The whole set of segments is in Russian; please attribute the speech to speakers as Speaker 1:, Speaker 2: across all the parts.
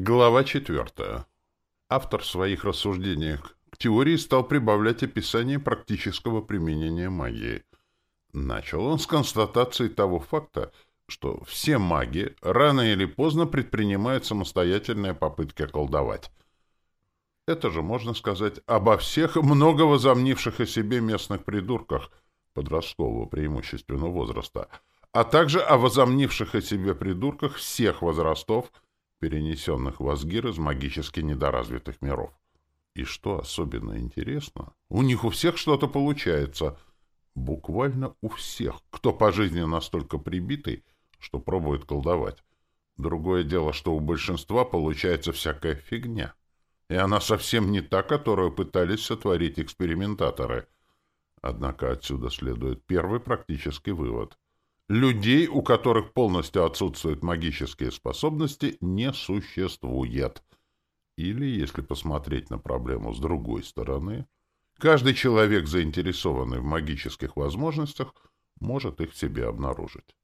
Speaker 1: Глава четвертая. Автор в своих рассуждениях к теории стал прибавлять описание практического применения магии. Начал он с констатации того факта, что все маги рано или поздно предпринимают самостоятельные попытки колдовать. Это же можно сказать обо всех много возомнивших о себе местных придурках подросткового преимущественного возраста, а также о возомнивших о себе придурках всех возрастов – перенесенных в Асгир из магически недоразвитых миров. И что особенно интересно, у них у всех что-то получается. Буквально у всех, кто по жизни настолько прибитый, что пробует колдовать. Другое дело, что у большинства получается всякая фигня. И она совсем не та, которую пытались сотворить экспериментаторы. Однако отсюда следует первый практический вывод — Людей, у которых полностью отсутствуют магические способности, не существует. Или, если посмотреть на проблему с другой стороны, каждый человек, заинтересованный в магических возможностях, может их себе обнаружить.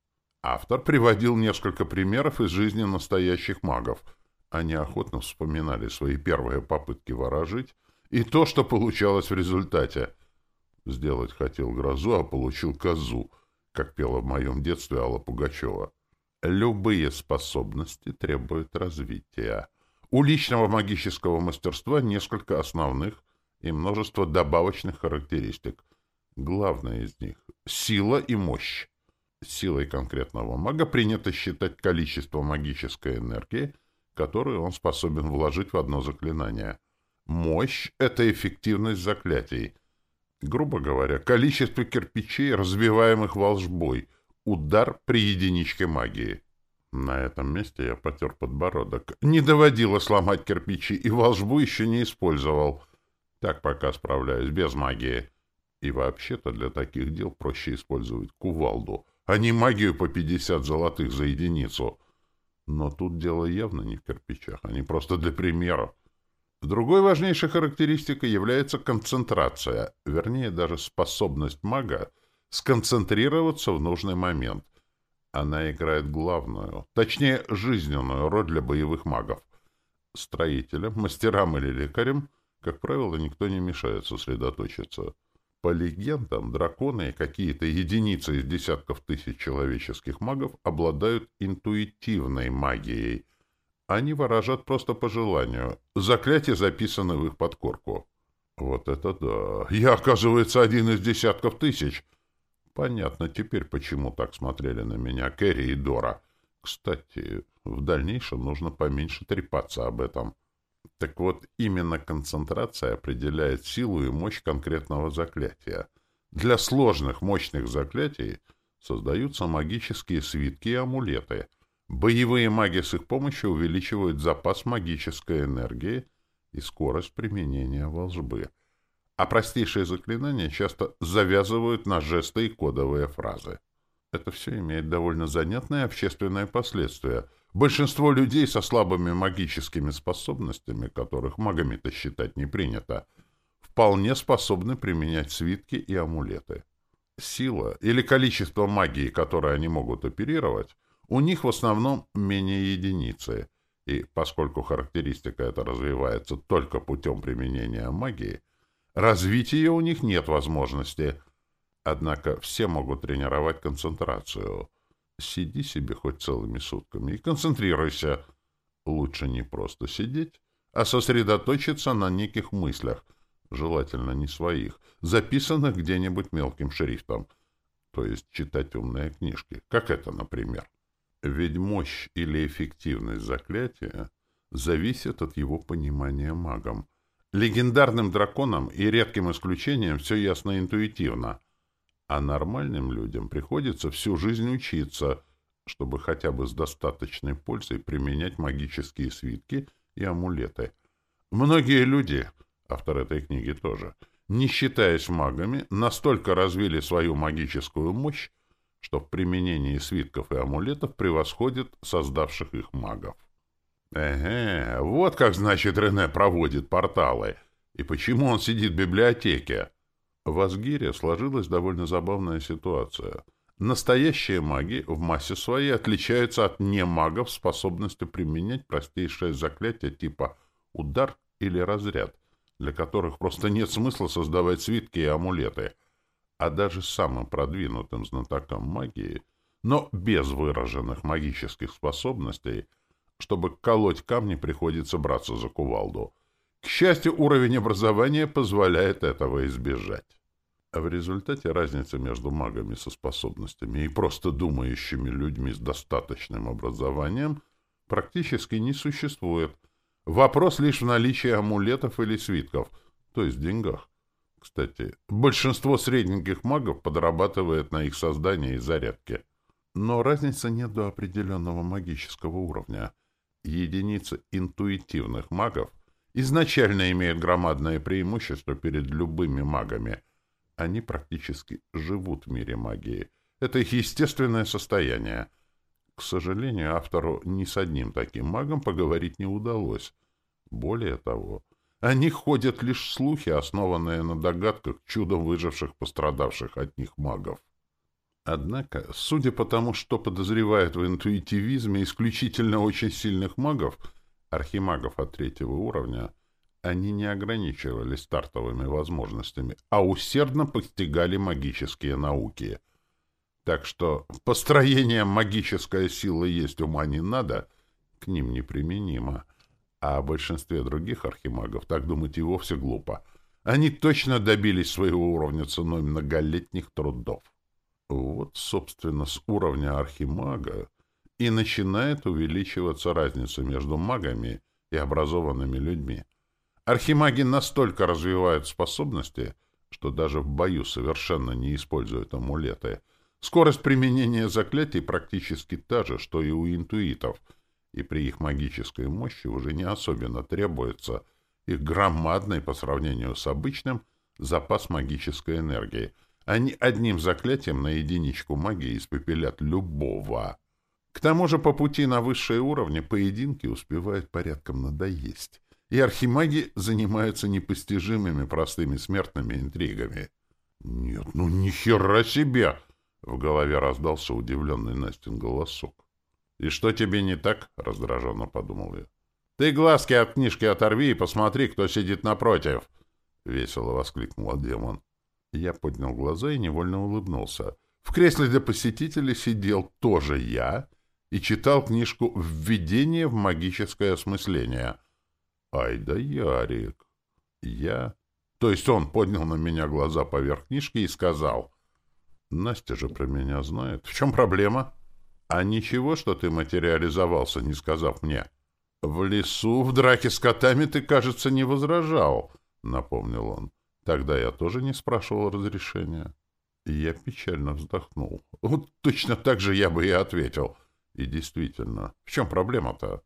Speaker 1: Автор приводил несколько примеров из жизни настоящих магов. Они охотно вспоминали свои первые попытки ворожить и то, что получалось в результате. Сделать хотел грозу, а получил козу — как пела в моем детстве Алла Пугачева. Любые способности требуют развития. У личного магического мастерства несколько основных и множество добавочных характеристик. Главное из них — сила и мощь. Силой конкретного мага принято считать количество магической энергии, которую он способен вложить в одно заклинание. Мощь — это эффективность заклятий — Грубо говоря, количество кирпичей, разбиваемых волжбой, удар при единичке магии. На этом месте я потер подбородок. Не доводило сломать кирпичи, и волжбу еще не использовал. Так пока справляюсь, без магии. И вообще-то для таких дел проще использовать кувалду, а не магию по 50 золотых за единицу. Но тут дело явно не в кирпичах, они просто для примера. Другой важнейшей характеристикой является концентрация, вернее даже способность мага сконцентрироваться в нужный момент. Она играет главную, точнее жизненную роль для боевых магов. Строителям, мастерам или лекарям, как правило, никто не мешает сосредоточиться. По легендам, драконы и какие-то единицы из десятков тысяч человеческих магов обладают интуитивной магией – они ворожат просто по желанию. Заклятия записаны в их подкорку. Вот это да! Я, оказывается, один из десятков тысяч. Понятно теперь, почему так смотрели на меня Кэрри и Дора. Кстати, в дальнейшем нужно поменьше трепаться об этом. Так вот, именно концентрация определяет силу и мощь конкретного заклятия. Для сложных, мощных заклятий создаются магические свитки и амулеты — Боевые маги с их помощью увеличивают запас магической энергии и скорость применения волжбы. А простейшие заклинания часто завязывают на жесты и кодовые фразы. Это все имеет довольно занятные общественные последствия. Большинство людей со слабыми магическими способностями, которых магами-то считать не принято, вполне способны применять свитки и амулеты. Сила или количество магии, которой они могут оперировать, у них в основном менее единицы, и поскольку характеристика эта развивается только путем применения магии, развить ее у них нет возможности. Однако все могут тренировать концентрацию. Сиди себе хоть целыми сутками и концентрируйся. Лучше не просто сидеть, а сосредоточиться на неких мыслях, желательно не своих, записанных где-нибудь мелким шрифтом, то есть читать умные книжки, как это, например. Ведь мощь или эффективность заклятия зависит от его понимания магом. Легендарным драконам и редким исключениям все ясно интуитивно, а нормальным людям приходится всю жизнь учиться, чтобы хотя бы с достаточной пользой применять магические свитки и амулеты. Многие люди, автор этой книги тоже, не считаясь магами, настолько развили свою магическую мощь, что в применении свитков и амулетов превосходит создавших их магов. Эге, вот как, значит, Рене проводит порталы. И почему он сидит в библиотеке? В Асгире сложилась довольно забавная ситуация. Настоящие маги в массе своей отличаются от немагов способностью применять простейшие заклятия типа удар или разряд, для которых просто нет смысла создавать свитки и амулеты. А даже самым продвинутым знатокам магии, но без выраженных магических способностей, чтобы колоть камни, приходится браться за кувалду. К счастью, уровень образования позволяет этого избежать. А в результате разница между магами со способностями и просто думающими людьми с достаточным образованием практически не существует. Вопрос лишь в наличии амулетов или свитков, то есть деньгах. Кстати, большинство средненьких магов подрабатывает на их создание и зарядке. Но разницы нет до определенного магического уровня. Единицы интуитивных магов изначально имеют громадное преимущество перед любыми магами – они практически живут в мире магии. Это их естественное состояние. К сожалению, автору ни с одним таким магом поговорить не удалось. Более того, о них ходят лишь слухи, основанные на догадках чудом выживших пострадавших от них магов. Однако, судя по тому, что подозревают в интуитивизме исключительно очень сильных магов, архимагов от третьего уровня — они не ограничивались стартовыми возможностями, а усердно постигали магические науки. Так что построение магической силы есть ума не надо, к ним неприменимо. А о большинстве других архимагов так думать и вовсе глупо. Они точно добились своего уровня ценой многолетних трудов. Вот, собственно, с уровня архимага и начинает увеличиваться разница между магами и образованными людьми. Архимаги настолько развивают способности, что даже в бою совершенно не используют амулеты. Скорость применения заклятий практически та же, что и у интуитов, и при их магической мощи уже не особенно требуется их громадный по сравнению с обычным запас магической энергии. Они одним заклятием на единичку магии испепелят любого. К тому же по пути на высшие уровни поединки успевают порядком надоесть и архимаги занимаются непостижимыми простыми смертными интригами. «Нет, ну ни хера себе!» — в голове раздался удивленный Настин голосок. «И что тебе не так?» — раздраженно подумал я. «Ты глазки от книжки оторви и посмотри, кто сидит напротив!» — весело воскликнул демон. Я поднял глаза и невольно улыбнулся. В кресле для посетителей сидел тоже я и читал книжку «Введение в магическое осмысление», Ай да Ярик. Я... То есть он поднял на меня глаза поверх книжки и сказал. Настя же про меня знает. В чем проблема? А ничего, что ты материализовался, не сказав мне. В лесу в драке с котами ты, кажется, не возражал, напомнил он. Тогда я тоже не спрашивал разрешения. Я печально вздохнул. Вот точно так же я бы и ответил. И действительно, в чем проблема-то?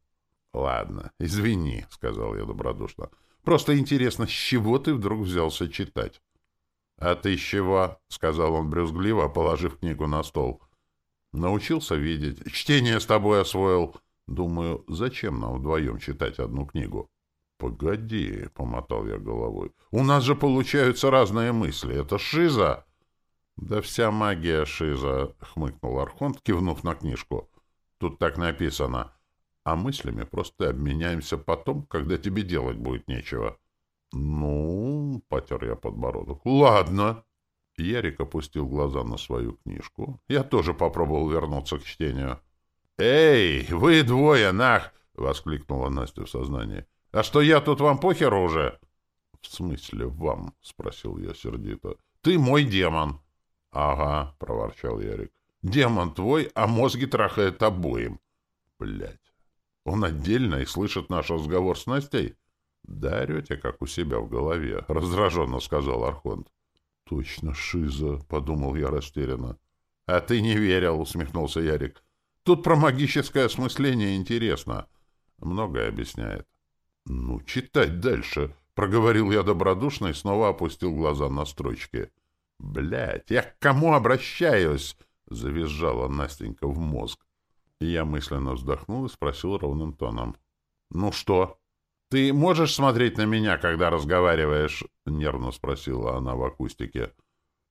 Speaker 1: «Ладно, извини», — сказал я добродушно. «Просто интересно, с чего ты вдруг взялся читать?» «А ты с чего?» — сказал он брюзгливо, положив книгу на стол. «Научился видеть. Чтение с тобой освоил. Думаю, зачем нам вдвоем читать одну книгу?» «Погоди», — помотал я головой. «У нас же получаются разные мысли. Это шиза!» «Да вся магия шиза», — хмыкнул Архонт, кивнув на книжку. «Тут так написано а мыслями просто обменяемся потом, когда тебе делать будет нечего. — Ну, — потер я подбородок, — ладно. Ярик опустил глаза на свою книжку. Я тоже попробовал вернуться к чтению. — Эй, вы двое, нах! — воскликнула Настя в сознании. — А что я тут вам похеру уже? — В смысле вам? — спросил я сердито. — Ты мой демон. — Ага, — проворчал Ярик. — Демон твой, а мозги трахает обоим. — Блядь. Он отдельно и слышит наш разговор с Настей? — Да орете, как у себя в голове, — раздраженно сказал Архонт. — Точно шиза, — подумал я растерянно. — А ты не верил, — усмехнулся Ярик. — Тут про магическое осмысление интересно. Многое объясняет. — Ну, читать дальше, — проговорил я добродушно и снова опустил глаза на строчки. — Блядь, я к кому обращаюсь? — завизжала Настенька в мозг. Я мысленно вздохнул и спросил ровным тоном. — Ну что? — Ты можешь смотреть на меня, когда разговариваешь? — нервно спросила она в акустике.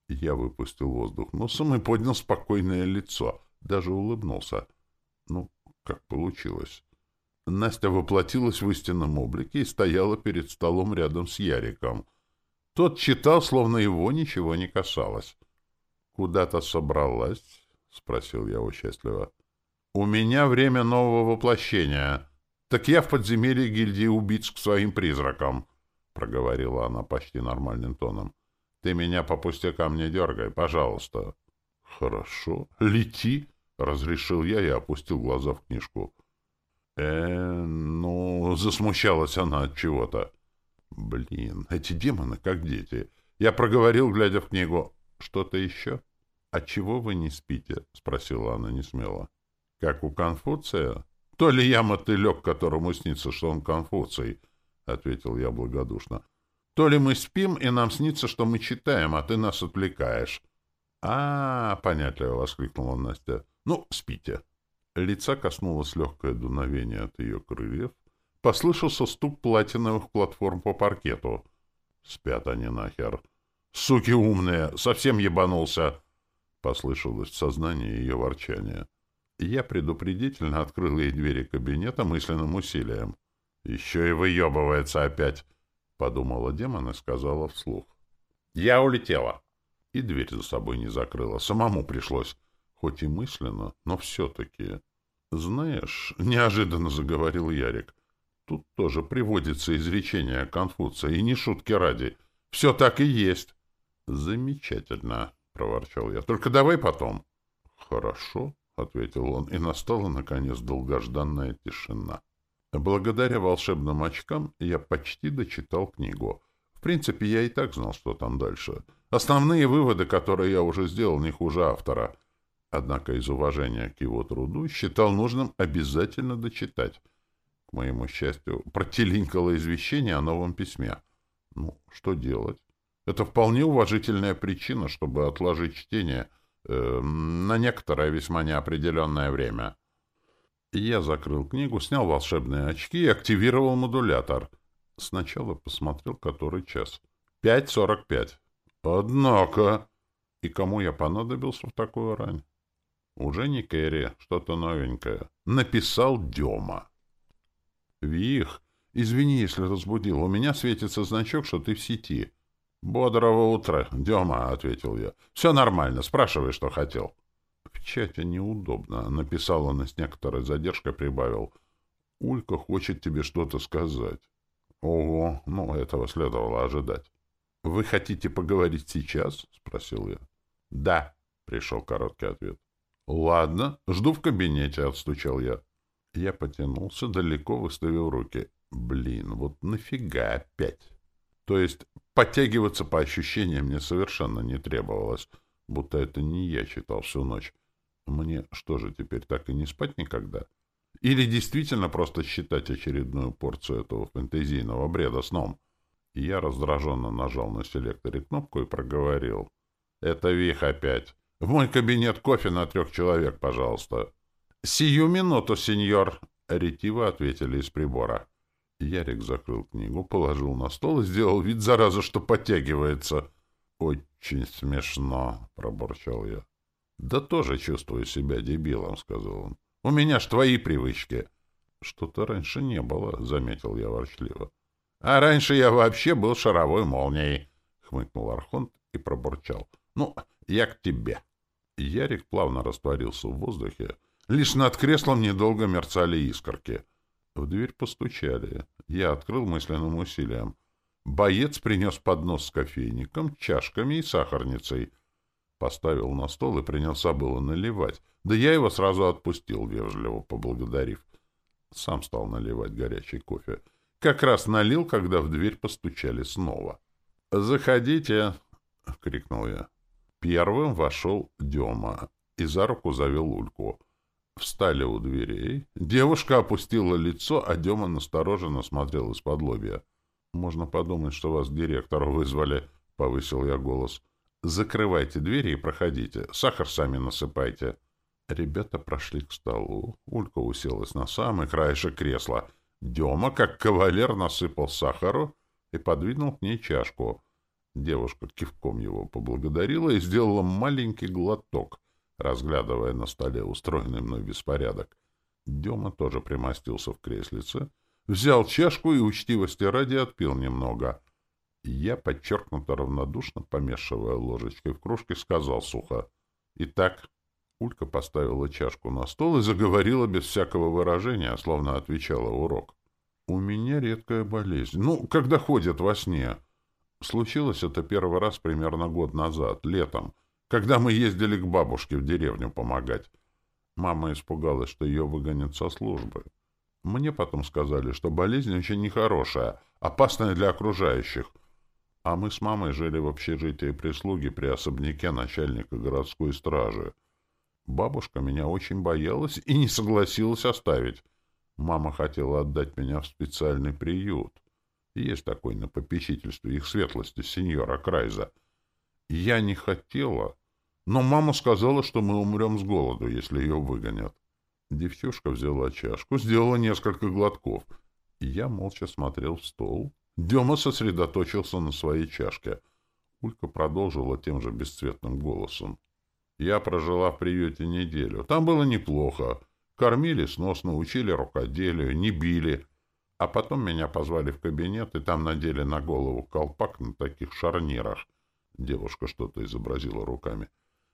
Speaker 1: Я выпустил воздух носом и поднял спокойное лицо. Даже улыбнулся. Ну, как получилось. Настя воплотилась в истинном облике и стояла перед столом рядом с Яриком. Тот читал, словно его ничего не касалось. «Куда-то собралась?» — спросил я участливо. «У меня время нового воплощения. Так я в подземелье гильдии убийц к своим призракам», — проговорила она почти нормальным тоном. «Ты меня по пустякам не дергай, пожалуйста». «Хорошо, лети», — разрешил я и опустил глаза в книжку. э ну, засмущалась она от чего-то. Блин, эти демоны как дети. Я проговорил, глядя в книгу. Что-то еще? «А чего вы не спите?» — спросила она несмело. «Как у Конфуция?» «То ли я мотылек, которому снится, что он Конфуций?» — ответил я благодушно. «То ли мы спим, и нам снится, что мы читаем, а ты нас отвлекаешь». «А, понятливо воскликнула Настя. «Ну, спите». Лица коснулось легкое дуновение от ее крыльев. Послышался стук платиновых платформ по паркету. «Спят они нахер!» «Суки умные! Совсем ебанулся!» Послышалось в сознании ее ворчание. Я предупредительно открыл ей двери кабинета мысленным усилием. «Еще и выебывается опять!» — подумала демон и сказала вслух. «Я улетела!» И дверь за собой не закрыла. Самому пришлось. Хоть и мысленно, но все-таки... «Знаешь, — неожиданно заговорил Ярик, — тут тоже приводится изречение Конфуция, и не шутки ради. Все так и есть». «Замечательно!» проворчал я. Только давай потом. Хорошо, ответил он, и настала наконец долгожданная тишина. Благодаря волшебным очкам я почти дочитал книгу. В принципе, я и так знал, что там дальше. Основные выводы, которые я уже сделал, не хуже автора. Однако из уважения к его труду считал нужным обязательно дочитать. К моему счастью, протелинкало извещение о новом письме. Ну, что делать? Это вполне уважительная причина, чтобы отложить чтение э, на некоторое весьма неопределенное время. Я закрыл книгу, снял волшебные очки и активировал модулятор. Сначала посмотрел, который час. Пять сорок пять. Однако... И кому я понадобился в такую рань? Уже не Кэрри, что-то новенькое. Написал Дема. Вих, извини, если разбудил. У меня светится значок, что ты в сети. «Бодрого утра, Дема», — ответил я. «Все нормально. Спрашивай, что хотел». «В чате неудобно», — написал он и с некоторой задержкой прибавил. «Улька хочет тебе что-то сказать». «Ого, ну, этого следовало ожидать». «Вы хотите поговорить сейчас?» — спросил я. «Да», — пришел короткий ответ. «Ладно, жду в кабинете», — отстучал я. Я потянулся, далеко выставил руки. «Блин, вот нафига опять?» То есть подтягиваться по ощущениям мне совершенно не требовалось, будто это не я читал всю ночь. Мне что же, теперь так и не спать никогда? Или действительно просто считать очередную порцию этого фэнтезийного бреда сном? Я раздраженно нажал на селекторе кнопку и проговорил. «Это Вих опять. В мой кабинет кофе на трех человек, пожалуйста». «Сию минуту, сеньор!» — ретиво ответили из прибора. Ярик закрыл книгу, положил на стол и сделал вид, зараза, что подтягивается. «Очень смешно», — пробурчал я. «Да тоже чувствую себя дебилом», — сказал он. «У меня ж твои привычки». «Что-то раньше не было», — заметил я ворчливо. «А раньше я вообще был шаровой молнией», — хмыкнул Архонт и пробурчал. «Ну, я к тебе». Ярик плавно растворился в воздухе. Лишь над креслом недолго мерцали искорки — в дверь постучали. Я открыл мысленным усилием. Боец принес поднос с кофейником, чашками и сахарницей. Поставил на стол и принялся было наливать. Да я его сразу отпустил, вежливо поблагодарив. Сам стал наливать горячий кофе. Как раз налил, когда в дверь постучали снова. «Заходите!» — крикнул я. Первым вошел Дема и за руку завел Ульку. Встали у дверей. Девушка опустила лицо, а Дема настороженно смотрел из-под лобья. «Можно подумать, что вас к директору вызвали», — повысил я голос. «Закрывайте двери и проходите. Сахар сами насыпайте». Ребята прошли к столу. Улька уселась на самый краешек кресла. Дема, как кавалер, насыпал сахару и подвинул к ней чашку. Девушка кивком его поблагодарила и сделала маленький глоток, разглядывая на столе устроенный мной беспорядок. Дема тоже примостился в креслице, взял чашку и учтивости ради отпил немного. Я, подчеркнуто равнодушно, помешивая ложечкой в кружке, сказал сухо. «Итак...» Улька поставила чашку на стол и заговорила без всякого выражения, словно отвечала урок. «У меня редкая болезнь. Ну, когда ходят во сне. Случилось это первый раз примерно год назад, летом, когда мы ездили к бабушке в деревню помогать. Мама испугалась, что ее выгонят со службы. Мне потом сказали, что болезнь очень нехорошая, опасная для окружающих — а мы с мамой жили в общежитии прислуги при особняке начальника городской стражи. Бабушка меня очень боялась и не согласилась оставить. Мама хотела отдать меня в специальный приют. Есть такой на попечительстве их светлости, сеньора Крайза. Я не хотела, но мама сказала, что мы умрем с голоду, если ее выгонят. Девчушка взяла чашку, сделала несколько глотков. Я молча смотрел в стол, Дема сосредоточился на своей чашке. Улька продолжила тем же бесцветным голосом. «Я прожила в приюте неделю. Там было неплохо. Кормили сносно, учили рукоделию, не били. А потом меня позвали в кабинет, и там надели на голову колпак на таких шарнирах». Девушка что-то изобразила руками.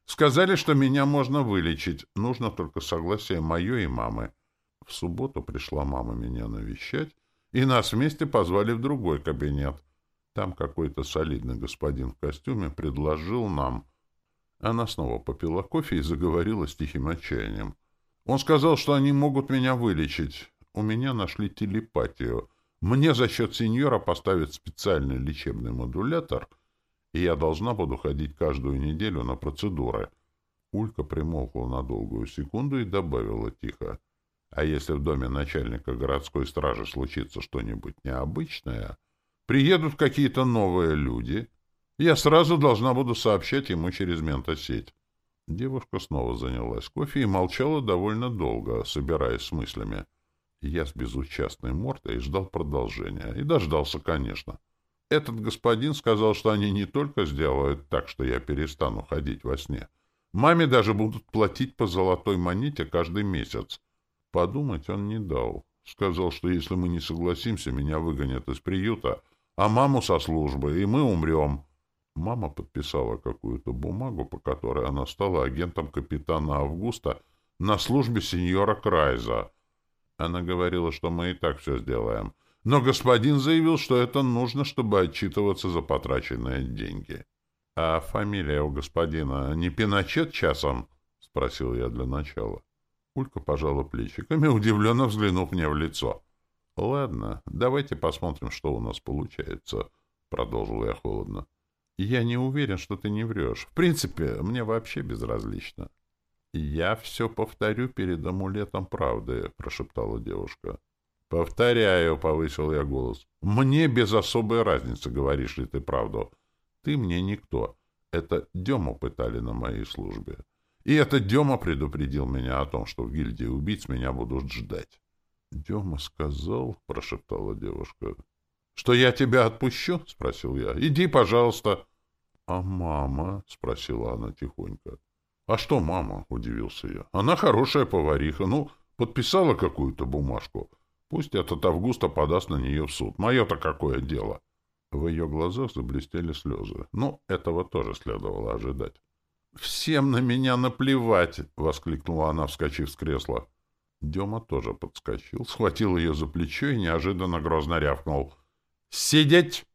Speaker 1: «Сказали, что меня можно вылечить. Нужно только согласие мое и мамы». В субботу пришла мама меня навещать, и нас вместе позвали в другой кабинет. Там какой-то солидный господин в костюме предложил нам... Она снова попила кофе и заговорила с тихим отчаянием. Он сказал, что они могут меня вылечить. У меня нашли телепатию. Мне за счет сеньора поставят специальный лечебный модулятор, и я должна буду ходить каждую неделю на процедуры. Улька примолкла на долгую секунду и добавила тихо. А если в доме начальника городской стражи случится что-нибудь необычное, приедут какие-то новые люди, я сразу должна буду сообщать ему через ментосеть. Девушка снова занялась кофе и молчала довольно долго, собираясь с мыслями. Я с безучастной мордой ждал продолжения. И дождался, конечно. Этот господин сказал, что они не только сделают так, что я перестану ходить во сне. Маме даже будут платить по золотой монете каждый месяц. Подумать он не дал. Сказал, что если мы не согласимся, меня выгонят из приюта, а маму со службы, и мы умрем. Мама подписала какую-то бумагу, по которой она стала агентом капитана Августа на службе сеньора Крайза. Она говорила, что мы и так все сделаем. Но господин заявил, что это нужно, чтобы отчитываться за потраченные деньги. — А фамилия у господина не Пиночет часом? — спросил я для начала. Улька пожала плечиками, удивленно взглянув мне в лицо. — Ладно, давайте посмотрим, что у нас получается, — продолжил я холодно. — Я не уверен, что ты не врешь. В принципе, мне вообще безразлично. — Я все повторю перед амулетом правды, — прошептала девушка. — Повторяю, — повысил я голос. — Мне без особой разницы, говоришь ли ты правду. Ты мне никто. Это Дему пытали на моей службе. — и этот Дема предупредил меня о том, что в гильдии убийц меня будут ждать. — Дема сказал, — прошептала девушка. — Что я тебя отпущу? — спросил я. — Иди, пожалуйста. — А мама? — спросила она тихонько. — А что мама? — удивился я. — Она хорошая повариха. Ну, подписала какую-то бумажку. Пусть этот Августа подаст на нее в суд. Мое-то какое дело? В ее глазах заблестели слезы. Ну, этого тоже следовало ожидать. «Всем на меня наплевать!» — воскликнула она, вскочив с кресла. Дема тоже подскочил, схватил ее за плечо и неожиданно грозно рявкнул. «Сидеть!»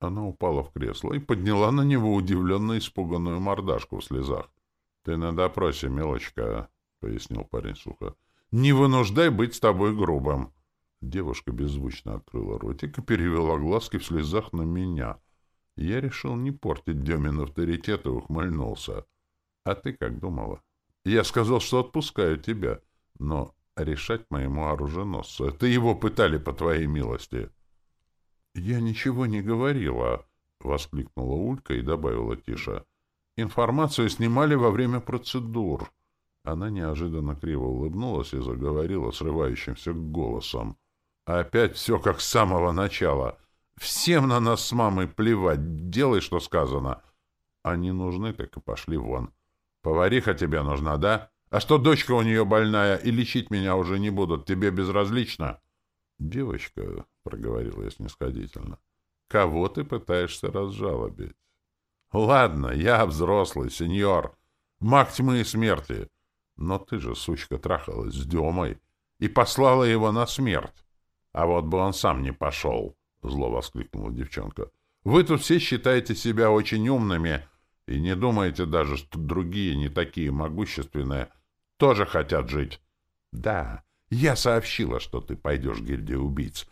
Speaker 1: Она упала в кресло и подняла на него удивленно испуганную мордашку в слезах. «Ты на допросе, мелочка», — пояснил парень сухо. «Не вынуждай быть с тобой грубым». Девушка беззвучно открыла ротик и перевела глазки в слезах на меня. Я решил не портить Демин авторитет и ухмыльнулся. А ты как думала? Я сказал, что отпускаю тебя, но решать моему оруженосцу. Это его пытали по твоей милости. Я ничего не говорила, — воскликнула Улька и добавила тише. Информацию снимали во время процедур. Она неожиданно криво улыбнулась и заговорила срывающимся голосом. Опять все как с самого начала. Всем на нас с мамой плевать, делай, что сказано. Они нужны, так и пошли вон. Повариха тебе нужна, да? А что дочка у нее больная, и лечить меня уже не будут, тебе безразлично? Девочка, — проговорила я снисходительно, — кого ты пытаешься разжалобить? Ладно, я взрослый, сеньор, маг тьмы и смерти. Но ты же, сучка, трахалась с Демой и послала его на смерть. А вот бы он сам не пошел, — зло воскликнула девчонка. Вы тут все считаете себя очень умными и не думаете даже, что другие, не такие могущественные, тоже хотят жить. Да, я сообщила, что ты пойдешь в гильдию убийц.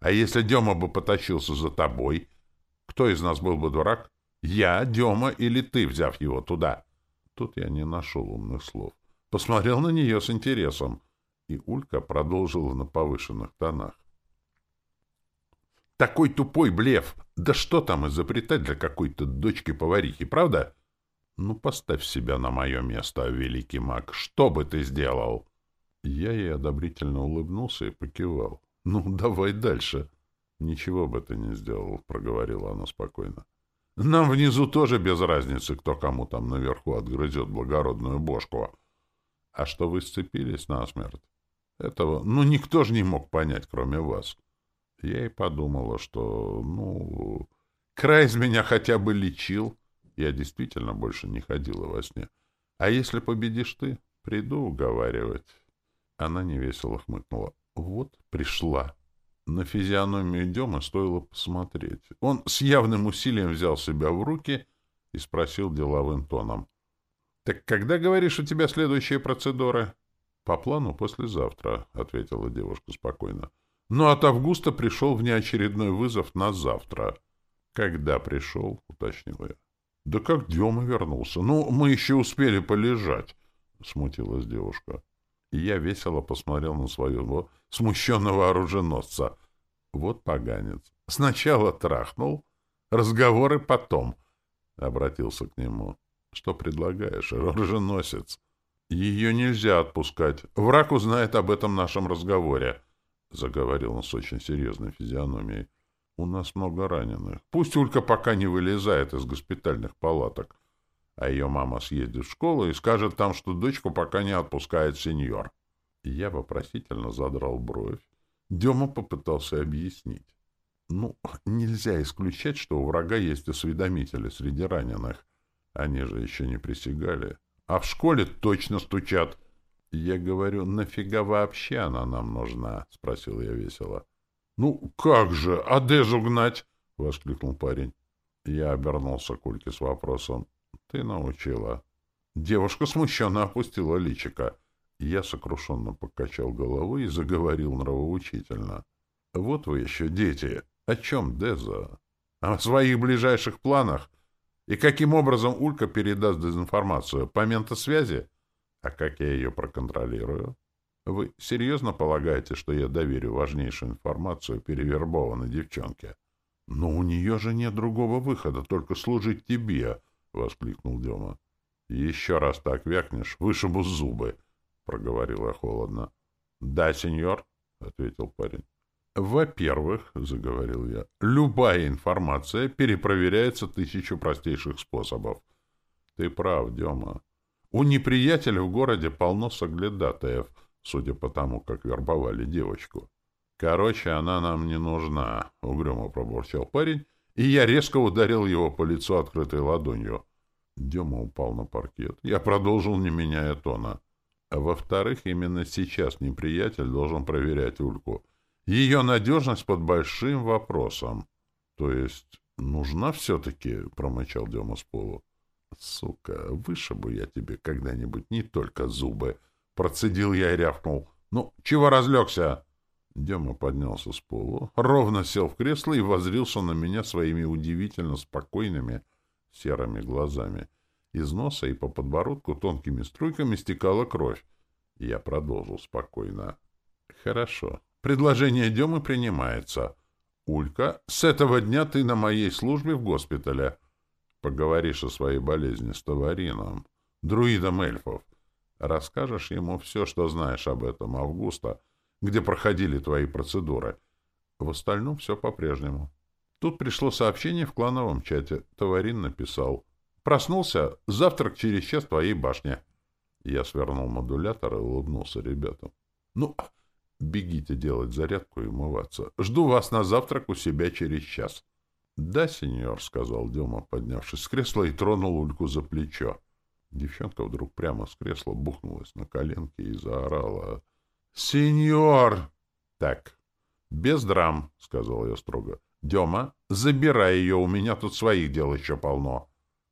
Speaker 1: А если Дема бы потащился за тобой, кто из нас был бы дурак? Я, Дема или ты, взяв его туда? Тут я не нашел умных слов. Посмотрел на нее с интересом. И Улька продолжила на повышенных тонах. Такой тупой блеф! Да что там изобретать для какой-то дочки-поварихи, правда? Ну, поставь себя на мое место, великий маг. Что бы ты сделал? Я ей одобрительно улыбнулся и покивал. Ну, давай дальше. Ничего бы ты не сделал, проговорила она спокойно. Нам внизу тоже без разницы, кто кому там наверху отгрызет благородную бошку. А что вы сцепились насмерть? Этого, ну, никто же не мог понять, кроме вас. Я и подумала, что, ну, край из меня хотя бы лечил. Я действительно больше не ходила во сне. А если победишь ты, приду уговаривать. Она невесело хмыкнула. Вот пришла. На физиономию Демы стоило посмотреть. Он с явным усилием взял себя в руки и спросил деловым тоном. — Так когда, говоришь, у тебя следующие процедуры? — По плану послезавтра, — ответила девушка спокойно. — Но от Августа пришел внеочередной вызов на завтра. — Когда пришел? — уточнила я. — Да как Дема вернулся. Ну, мы еще успели полежать, — смутилась девушка. И я весело посмотрел на своего смущенного оруженосца. Вот поганец. Сначала трахнул, разговоры потом. Обратился к нему. Что предлагаешь, оруженосец? Ее нельзя отпускать. Враг узнает об этом нашем разговоре. Заговорил он с очень серьезной физиономией. У нас много раненых. Пусть Улька пока не вылезает из госпитальных палаток. А ее мама съездит в школу и скажет там, что дочку пока не отпускает сеньор. Я вопросительно задрал бровь. Дема попытался объяснить. Ну, нельзя исключать, что у врага есть осведомители среди раненых. Они же еще не присягали. А в школе точно стучат. Я говорю, нафига вообще она нам нужна? — спросил я весело. — Ну, как же, одежду гнать? — воскликнул парень. Я обернулся к Ульке с вопросом. — Ты научила. Девушка смущенно опустила личико. Я сокрушенно покачал головой и заговорил нравоучительно. — Вот вы еще, дети. О чем Деза? О своих ближайших планах? И каким образом Улька передаст дезинформацию? По ментосвязи? А как я ее проконтролирую? Вы серьезно полагаете, что я доверю важнейшую информацию перевербованной девчонке? — Но у нее же нет другого выхода, только служить тебе, — воскликнул Дема. — Еще раз так вякнешь, вышибу зубы, — проговорил я холодно. — Да, сеньор, — ответил парень. — Во-первых, — заговорил я, — любая информация перепроверяется тысячу простейших способов. Ты прав, Дема. У неприятеля в городе полно соглядатаев, судя по тому, как вербовали девочку. Короче, она нам не нужна, — угрюмо пробурчал парень, и я резко ударил его по лицу открытой ладонью. Дема упал на паркет. Я продолжил, не меняя тона. — а во-вторых, именно сейчас неприятель должен проверять Ульку. Ее надежность под большим вопросом. То есть, нужна все-таки, — промычал Дема с полу. Сука, вышибу я тебе когда-нибудь не только зубы. Процедил я и рявкнул. Ну, чего разлегся? Дема поднялся с полу, ровно сел в кресло и возрился на меня своими удивительно спокойными серыми глазами — из носа и по подбородку тонкими струйками стекала кровь. Я продолжил спокойно. «Хорошо. Предложение Демы принимается. Улька, с этого дня ты на моей службе в госпитале. Поговоришь о своей болезни с Таварином, друидом эльфов. Расскажешь ему все, что знаешь об этом Августа, где проходили твои процедуры. В остальном все по-прежнему». Тут пришло сообщение в клановом чате. Товарин написал. «Проснулся. Завтрак через час в твоей башне». Я свернул модулятор и улыбнулся ребятам. «Ну, бегите делать зарядку и умываться. Жду вас на завтрак у себя через час». «Да, сеньор», — сказал Дема, поднявшись с кресла и тронул Ульку за плечо. Девчонка вдруг прямо с кресла бухнулась на коленки и заорала. «Сеньор!» «Так, без драм», — сказал я строго. «Дема, забирай ее, у меня тут своих дел еще полно».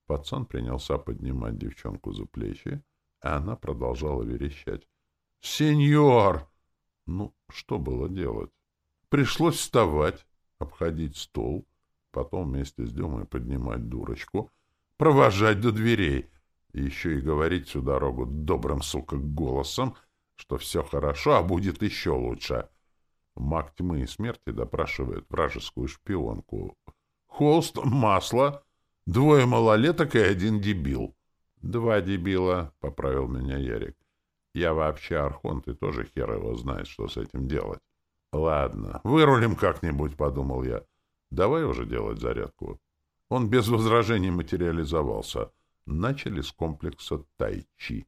Speaker 1: Пацан принялся поднимать девчонку за плечи, а она продолжала верещать. «Сеньор!» Ну, что было делать? Пришлось вставать, обходить стол, потом вместе с Демой поднимать дурочку, провожать до дверей, и еще и говорить всю дорогу добрым, сука, голосом, что все хорошо, а будет еще лучше. Маг тьмы и смерти допрашивает вражескую шпионку. Холст, масло, двое малолеток и один дебил. Два дебила, — поправил меня Ярик. Я вообще архонт и тоже хер его знает, что с этим делать. Ладно, вырулим как-нибудь, — подумал я. Давай уже делать зарядку. Он без возражений материализовался. Начали с комплекса тайчи.